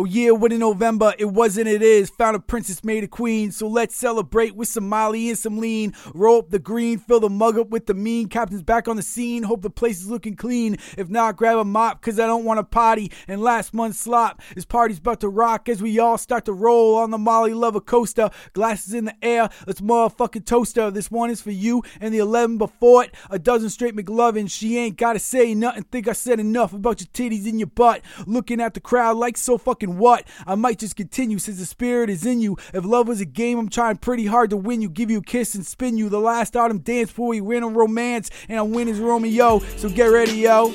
Oh yeah, what in November? It wasn't, it is. Found a princess made a queen. So let's celebrate with some Molly and some lean. Roll up the green, fill the mug up with the mean. Captain's back on the scene. Hope the place is looking clean. If not, grab a mop, cause I don't want to potty. And last month's slop. This party's about to rock as we all start to roll on the Molly Lover coaster. Glasses in the air. Let's motherfucking toaster. This one is for you and the 11 before it. A dozen straight McLovin. She ain't gotta say nothing. Think I said enough about your titties in your butt. Looking at the crowd like so fucking what? I might just continue since the spirit is in you. If love was a game, I'm trying pretty hard to win you. Give you a kiss and spin you. The last autumn dance before we win a romance, and I win is Romeo. So get ready, yo.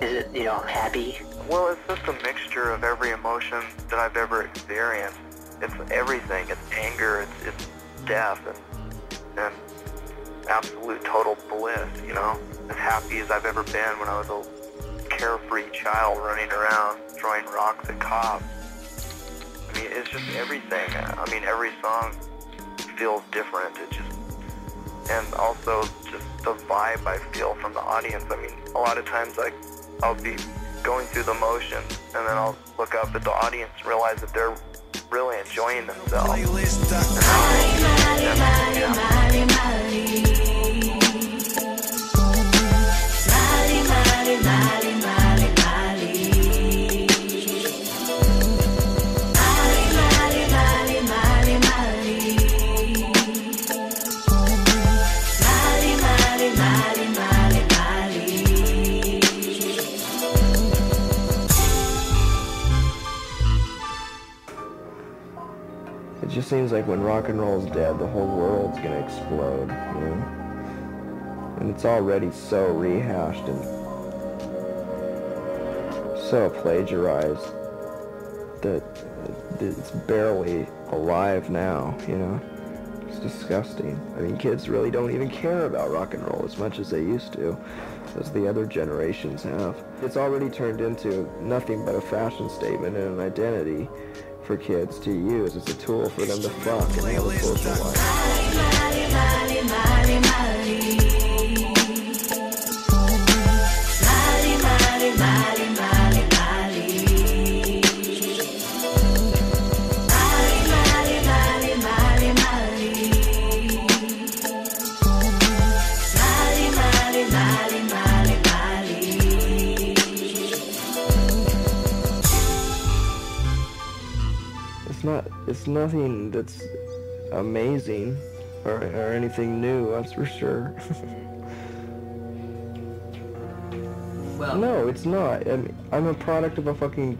Is it, you know, happy? Well, it's just a mixture of every emotion that I've ever experienced. It's everything. It's anger. It's, it's death, and, and absolute total bliss. You know, as happy as I've ever been when I was a carefree child running around throwing rocks at cops. I mean, it's just everything. I mean, every song feels different. It just and also just the vibe I feel from the audience. I mean, a lot of times like I'll be going through the motions and then I'll look up at the audience and realize that they're really enjoying themselves. Just seems like when rock and roll's dead, the whole world's gonna explode, you know? And it's already so rehashed and so plagiarized that it's barely alive now, you know? It's disgusting. I mean, kids really don't even care about rock and roll as much as they used to, as the other generations have. It's already turned into nothing but a fashion statement and an identity for kids to use It's a tool for them to fuck and have a social life. It's not. It's nothing that's amazing or, or anything new. That's for sure. Well, no, it's not. I mean, I'm a product of a fucking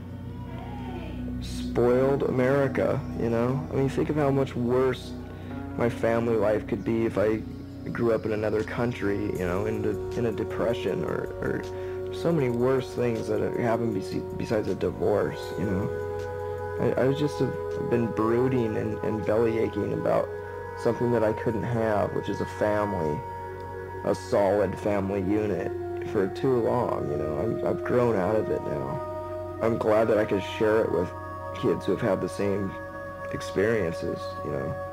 spoiled America. You know. I mean, think of how much worse my family life could be if I grew up in another country. You know, in the, in a depression or, or so many worse things that happen bes- besides a divorce. You know. I, I just have been brooding and, and belly aching about something that I couldn't have, which is a family, a solid family unit for too long, you know. I'm, I've grown out of it now. I'm glad that I could share it with kids who have had the same experiences, you know.